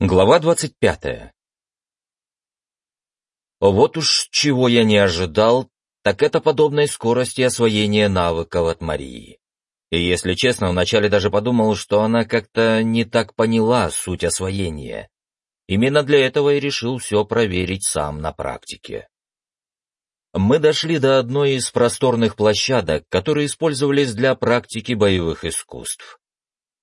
Глава двадцать пятая. Вот уж чего я не ожидал, так это подобной скорости освоения навыков от Марии. И если честно, вначале даже подумал, что она как-то не так поняла суть освоения. Именно для этого и решил все проверить сам на практике. Мы дошли до одной из просторных площадок, которые использовались для практики боевых искусств.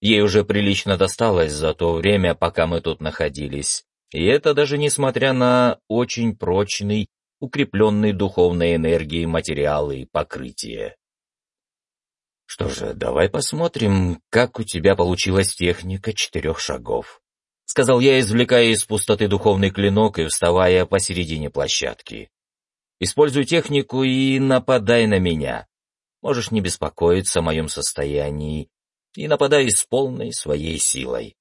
Ей уже прилично досталось за то время, пока мы тут находились. И это даже несмотря на очень прочный, укрепленный духовной энергией материал и покрытие. Что же, давай посмотрим, как у тебя получилась техника четырех шагов. — сказал я, извлекая из пустоты духовный клинок и вставая посередине площадки. «Используй технику и нападай на меня. Можешь не беспокоиться о моем состоянии и нападай с полной своей силой.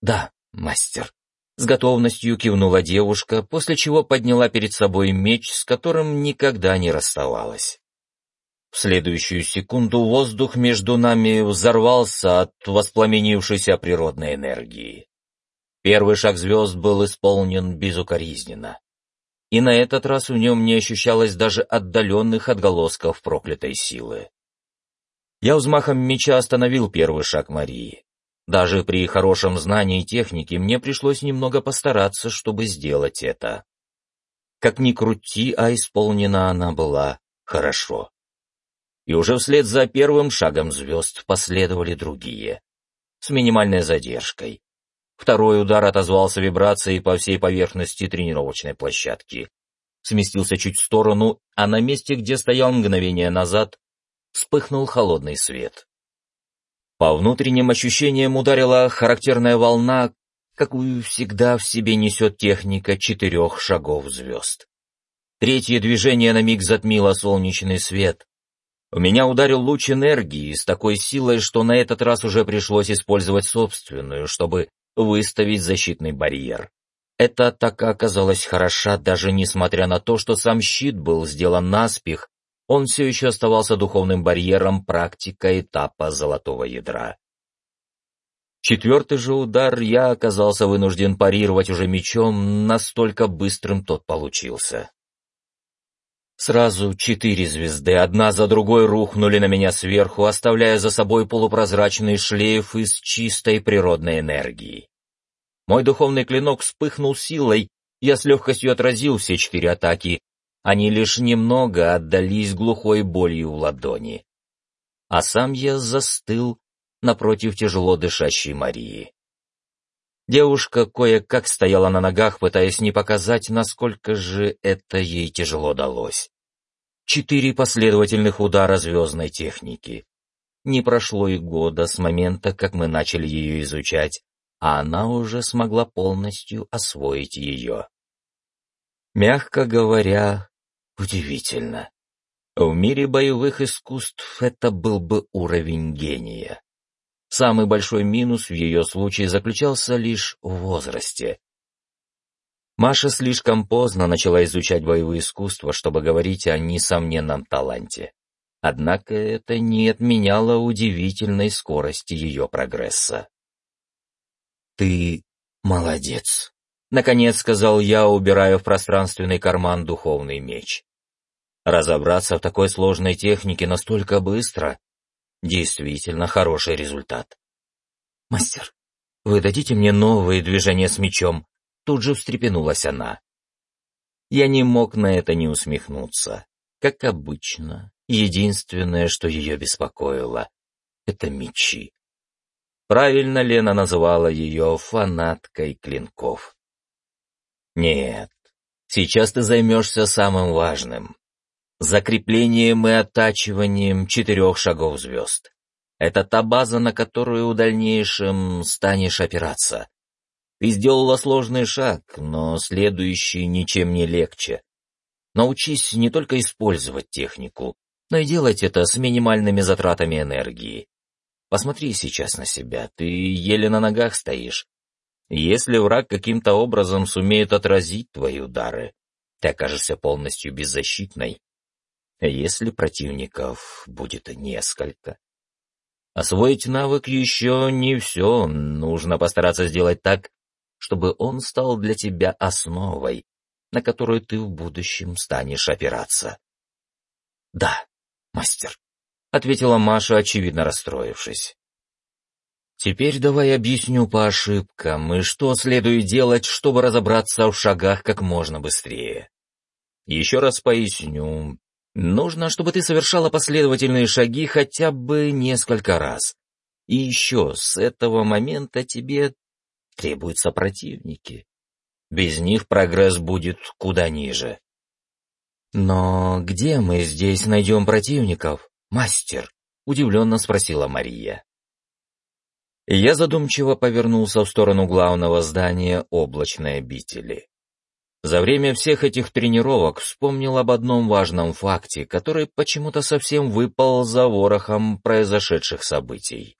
«Да, мастер», — с готовностью кивнула девушка, после чего подняла перед собой меч, с которым никогда не расставалась. В следующую секунду воздух между нами взорвался от воспламенившейся природной энергии. Первый шаг звезд был исполнен безукоризненно. И на этот раз в нем не ощущалось даже отдаленных отголосков проклятой силы. Я взмахом меча остановил первый шаг Марии. Даже при хорошем знании техники мне пришлось немного постараться, чтобы сделать это. Как ни крути, а исполнена она была хорошо. И уже вслед за первым шагом звезд последовали другие, с минимальной задержкой. Второй удар отозвался вибрацией по всей поверхности тренировочной площадки. Сместился чуть в сторону, а на месте, где стоял мгновение назад, вспыхнул холодный свет. По внутренним ощущениям ударила характерная волна, какую всегда в себе несет техника четырех шагов звезд. Третье движение на миг затмило солнечный свет. У меня ударил луч энергии с такой силой, что на этот раз уже пришлось использовать собственную, чтобы выставить защитный барьер. Эта атака оказалась хороша, даже несмотря на то, что сам щит был сделан наспех он все еще оставался духовным барьером практика этапа золотого ядра. Четвертый же удар я оказался вынужден парировать уже мечом, настолько быстрым тот получился. Сразу четыре звезды, одна за другой, рухнули на меня сверху, оставляя за собой полупрозрачный шлейф из чистой природной энергии. Мой духовный клинок вспыхнул силой, я с легкостью отразил все четыре атаки, они лишь немного отдались глухой болью в ладони. А сам я застыл напротив тяжело дышащей Марии. Девушка кое-как стояла на ногах, пытаясь не показать, насколько же это ей тяжело далось. Четыре последовательных удара звездной техники. Не прошло и года с момента, как мы начали ее изучать, а она уже смогла полностью освоить ее. Мягко говоря, Удивительно. В мире боевых искусств это был бы уровень гения. Самый большой минус в ее случае заключался лишь в возрасте. Маша слишком поздно начала изучать боевые искусства, чтобы говорить о несомненном таланте. Однако это не отменяло удивительной скорости ее прогресса. «Ты молодец», — наконец сказал я, убирая в пространственный карман духовный меч. Разобраться в такой сложной технике настолько быстро — действительно хороший результат. «Мастер, вы дадите мне новые движения с мечом?» Тут же встрепенулась она. Я не мог на это не усмехнуться. Как обычно, единственное, что ее беспокоило — это мечи. Правильно Лена называла ее фанаткой клинков. Нет, сейчас ты займешься самым важным закреплением и оттачиванием четырех шагов звезд. Это та база, на которую в дальнейшем станешь опираться. Ты сделала сложный шаг, но следующий ничем не легче. Научись не только использовать технику, но и делать это с минимальными затратами энергии. Посмотри сейчас на себя, ты еле на ногах стоишь. Если враг каким-то образом сумеет отразить твои удары, ты окажешься полностью беззащитной если противников будет несколько. Освоить навык еще не все, нужно постараться сделать так, чтобы он стал для тебя основой, на которую ты в будущем станешь опираться. «Да, мастер», — ответила Маша, очевидно расстроившись. «Теперь давай объясню по ошибкам и что следует делать, чтобы разобраться в шагах как можно быстрее. Еще раз поясню. Нужно, чтобы ты совершала последовательные шаги хотя бы несколько раз. И еще с этого момента тебе требуются противники. Без них прогресс будет куда ниже. «Но где мы здесь найдем противников, мастер?» — удивленно спросила Мария. Я задумчиво повернулся в сторону главного здания облачной обители. За время всех этих тренировок вспомнил об одном важном факте, который почему-то совсем выпал за ворохом произошедших событий.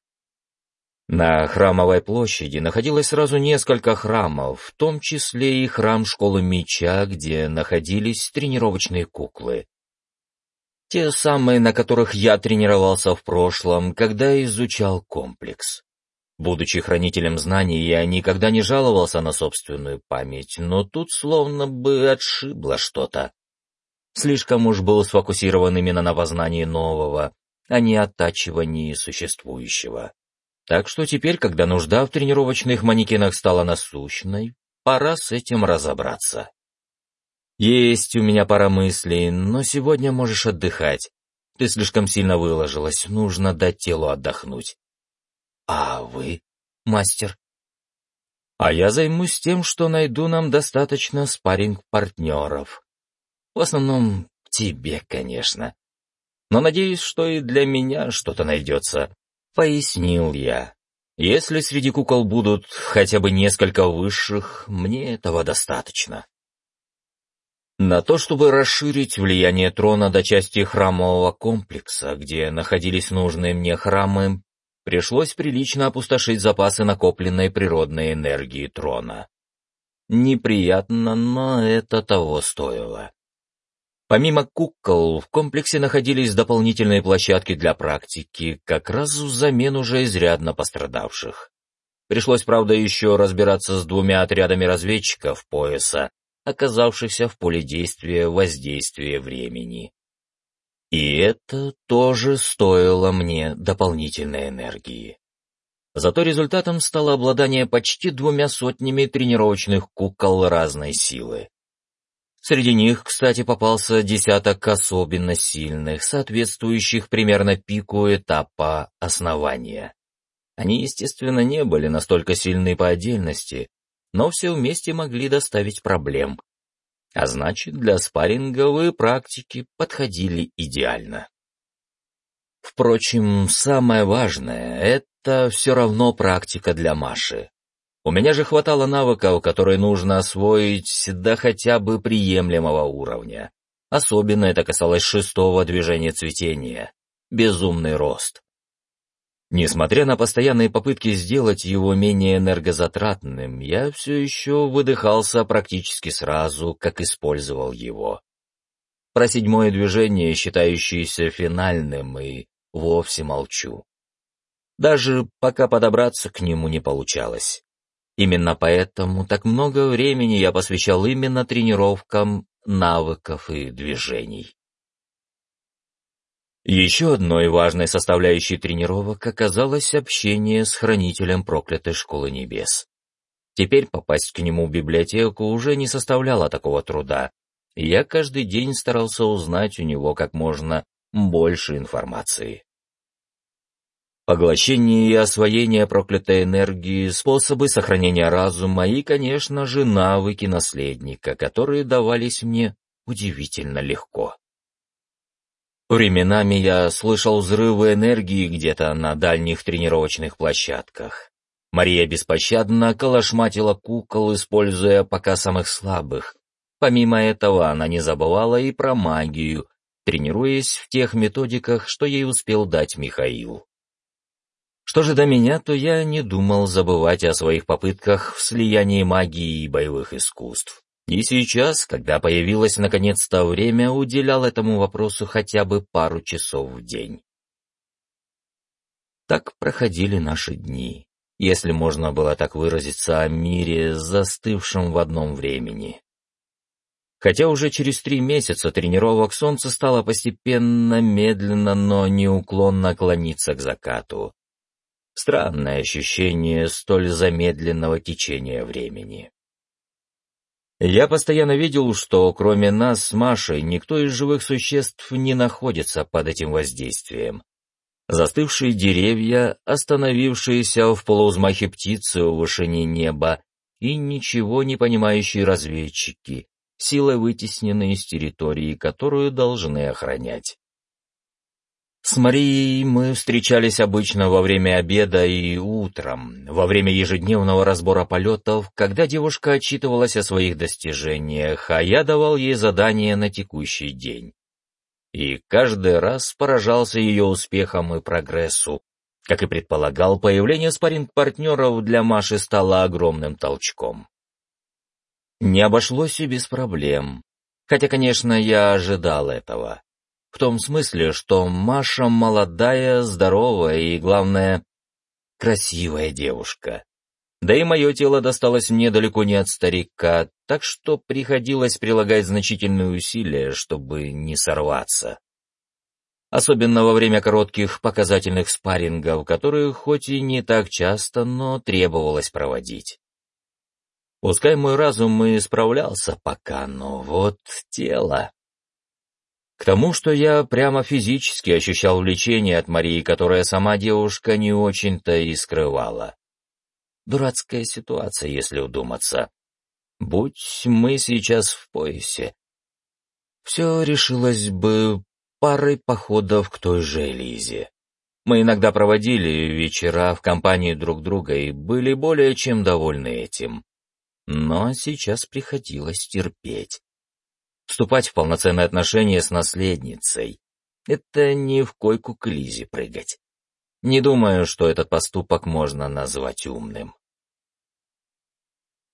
На Храмовой площади находилось сразу несколько храмов, в том числе и храм школы меча, где находились тренировочные куклы. Те самые, на которых я тренировался в прошлом, когда изучал комплекс. Будучи хранителем знаний, я никогда не жаловался на собственную память, но тут словно бы отшибло что-то. Слишком уж был сфокусирован именно на познании нового, а не оттачивании существующего. Так что теперь, когда нужда в тренировочных манекенах стала насущной, пора с этим разобраться. Есть у меня пара мыслей, но сегодня можешь отдыхать. Ты слишком сильно выложилась, нужно дать телу отдохнуть. А вы, мастер? А я займусь тем, что найду нам достаточно спарринг-партнеров. В основном тебе, конечно. Но надеюсь, что и для меня что-то найдется. Пояснил я. Если среди кукол будут хотя бы несколько высших, мне этого достаточно. На то, чтобы расширить влияние трона до части храмового комплекса, где находились нужные мне храмы, пришлось прилично опустошить запасы накопленной природной энергии трона. Неприятно, но это того стоило. Помимо кукол, в комплексе находились дополнительные площадки для практики, как раз взамен уже изрядно пострадавших. Пришлось, правда, еще разбираться с двумя отрядами разведчиков пояса, оказавшихся в поле действия воздействия времени. И это тоже стоило мне дополнительной энергии. Зато результатом стало обладание почти двумя сотнями тренировочных кукол разной силы. Среди них, кстати, попался десяток особенно сильных, соответствующих примерно пику этапа основания. Они, естественно, не были настолько сильны по отдельности, но все вместе могли доставить проблем. А значит, для спарринговой практики подходили идеально. Впрочем, самое важное — это все равно практика для Маши. У меня же хватало навыков, которые нужно освоить до хотя бы приемлемого уровня. Особенно это касалось шестого движения цветения. Безумный рост. Несмотря на постоянные попытки сделать его менее энергозатратным, я все еще выдыхался практически сразу, как использовал его. Про седьмое движение, считающееся финальным, и вовсе молчу. Даже пока подобраться к нему не получалось. Именно поэтому так много времени я посвящал именно тренировкам навыков и движений. Еще одной важной составляющей тренировок оказалось общение с хранителем проклятой школы небес. Теперь попасть к нему в библиотеку уже не составляло такого труда, и я каждый день старался узнать у него как можно больше информации. Поглощение и освоение проклятой энергии, способы сохранения разума и, конечно же, навыки наследника, которые давались мне удивительно легко. Временами я слышал взрывы энергии где-то на дальних тренировочных площадках. Мария беспощадно калашматила кукол, используя пока самых слабых. Помимо этого, она не забывала и про магию, тренируясь в тех методиках, что ей успел дать Михаил. Что же до меня, то я не думал забывать о своих попытках в слиянии магии и боевых искусств. И сейчас, когда появилось наконец-то время, уделял этому вопросу хотя бы пару часов в день. Так проходили наши дни. если можно было так выразиться о мире, застывшем в одном времени. Хотя уже через три месяца тренировок солнце стало постепенно, медленно, но неуклонно клониться к закату. Странное ощущение столь замедленного течения времени. Я постоянно видел, что кроме нас с Машей никто из живых существ не находится под этим воздействием. Застывшие деревья, остановившиеся в полуузмахе птицы у вышине неба и ничего не понимающие разведчики, силой вытесненные из территории, которую должны охранять. С Марией мы встречались обычно во время обеда и утром, во время ежедневного разбора полетов, когда девушка отчитывалась о своих достижениях, а я давал ей задания на текущий день. И каждый раз поражался ее успехам и прогрессу. Как и предполагал, появление спарринг-партнеров для Маши стало огромным толчком. Не обошлось и без проблем. Хотя, конечно, я ожидал этого. В том смысле, что Маша молодая, здоровая и, главное, красивая девушка. Да и мое тело досталось мне далеко не от старика, так что приходилось прилагать значительные усилия, чтобы не сорваться. Особенно во время коротких показательных спаррингов, которые хоть и не так часто, но требовалось проводить. Пускай мой разум и справлялся пока, но вот тело... К тому, что я прямо физически ощущал влечение от Марии, которая сама девушка не очень-то и скрывала. Дурацкая ситуация, если удуматься. Будь мы сейчас в поясе. Все решилось бы парой походов к той же Элизе. Мы иногда проводили вечера в компании друг друга и были более чем довольны этим. Но сейчас приходилось терпеть вступать в полноценные отношения с наследницей. Это не в койку к Лизе прыгать. Не думаю, что этот поступок можно назвать умным.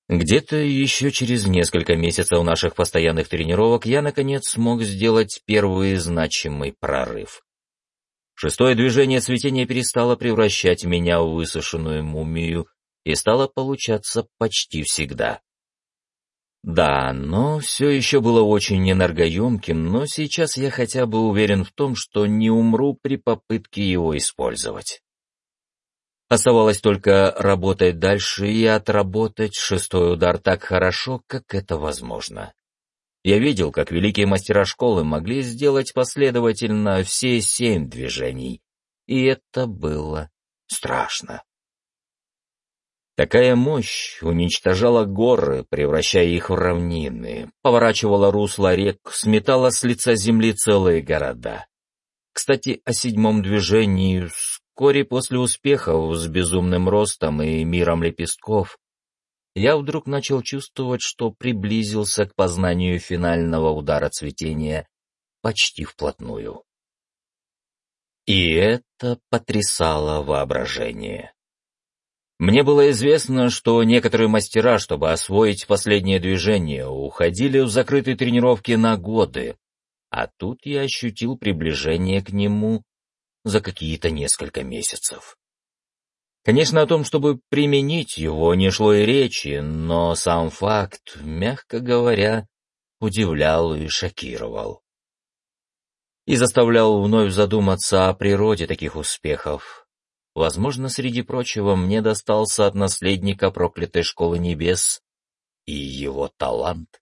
Где-то еще через несколько месяцев наших постоянных тренировок я, наконец, смог сделать первый значимый прорыв. Шестое движение цветения перестало превращать меня в высушенную мумию и стало получаться почти всегда. Да, но все еще было очень энергоемким, но сейчас я хотя бы уверен в том, что не умру при попытке его использовать. Оставалось только работать дальше и отработать шестой удар так хорошо, как это возможно. Я видел, как великие мастера школы могли сделать последовательно все семь движений, и это было страшно. Такая мощь уничтожала горы, превращая их в равнины, поворачивала русло рек, сметала с лица земли целые города. Кстати, о седьмом движении вскоре после успехов с безумным ростом и миром лепестков я вдруг начал чувствовать, что приблизился к познанию финального удара цветения почти вплотную. И это потрясало воображение. Мне было известно, что некоторые мастера, чтобы освоить последнее движение, уходили в закрытые тренировки на годы, а тут я ощутил приближение к нему за какие-то несколько месяцев. Конечно, о том, чтобы применить его, не шло и речи, но сам факт, мягко говоря, удивлял и шокировал. И заставлял вновь задуматься о природе таких успехов, Возможно, среди прочего, мне достался от наследника проклятой школы небес и его талант.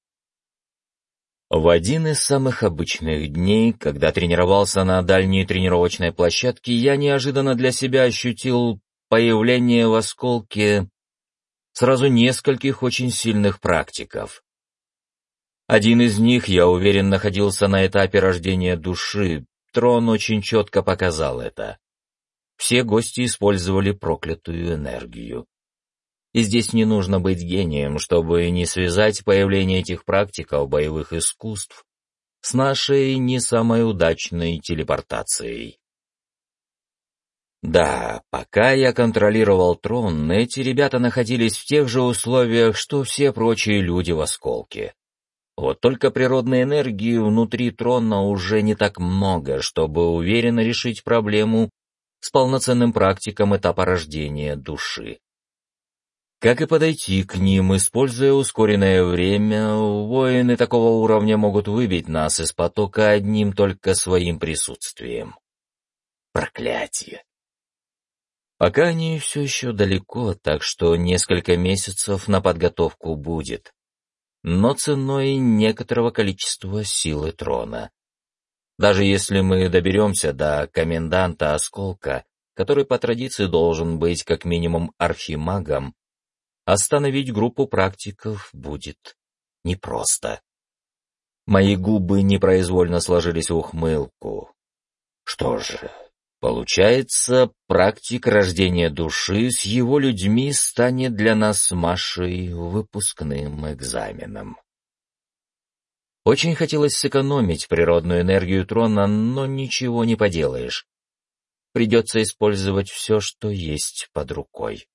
В один из самых обычных дней, когда тренировался на дальней тренировочной площадке, я неожиданно для себя ощутил появление в осколке сразу нескольких очень сильных практиков. Один из них, я уверен, находился на этапе рождения души, трон очень четко показал это все гости использовали проклятую энергию. И здесь не нужно быть гением, чтобы не связать появление этих практиков боевых искусств с нашей не самой удачной телепортацией. Да, пока я контролировал трон, эти ребята находились в тех же условиях, что все прочие люди в осколке. Вот только природной энергии внутри трона уже не так много, чтобы уверенно решить проблему с полноценным практиком этапа рождения души. Как и подойти к ним, используя ускоренное время, воины такого уровня могут выбить нас из потока одним только своим присутствием. Проклятие! Пока они все еще далеко, так что несколько месяцев на подготовку будет. Но ценой некоторого количества силы трона. Даже если мы доберемся до коменданта Осколка, который по традиции должен быть как минимум архимагом, Остановить группу практиков будет непросто. Мои губы непроизвольно сложились в ухмылку. Что же, получается, практик рождения души с его людьми станет для нас Машей выпускным экзаменом. Очень хотелось сэкономить природную энергию трона, но ничего не поделаешь. Придется использовать все, что есть под рукой.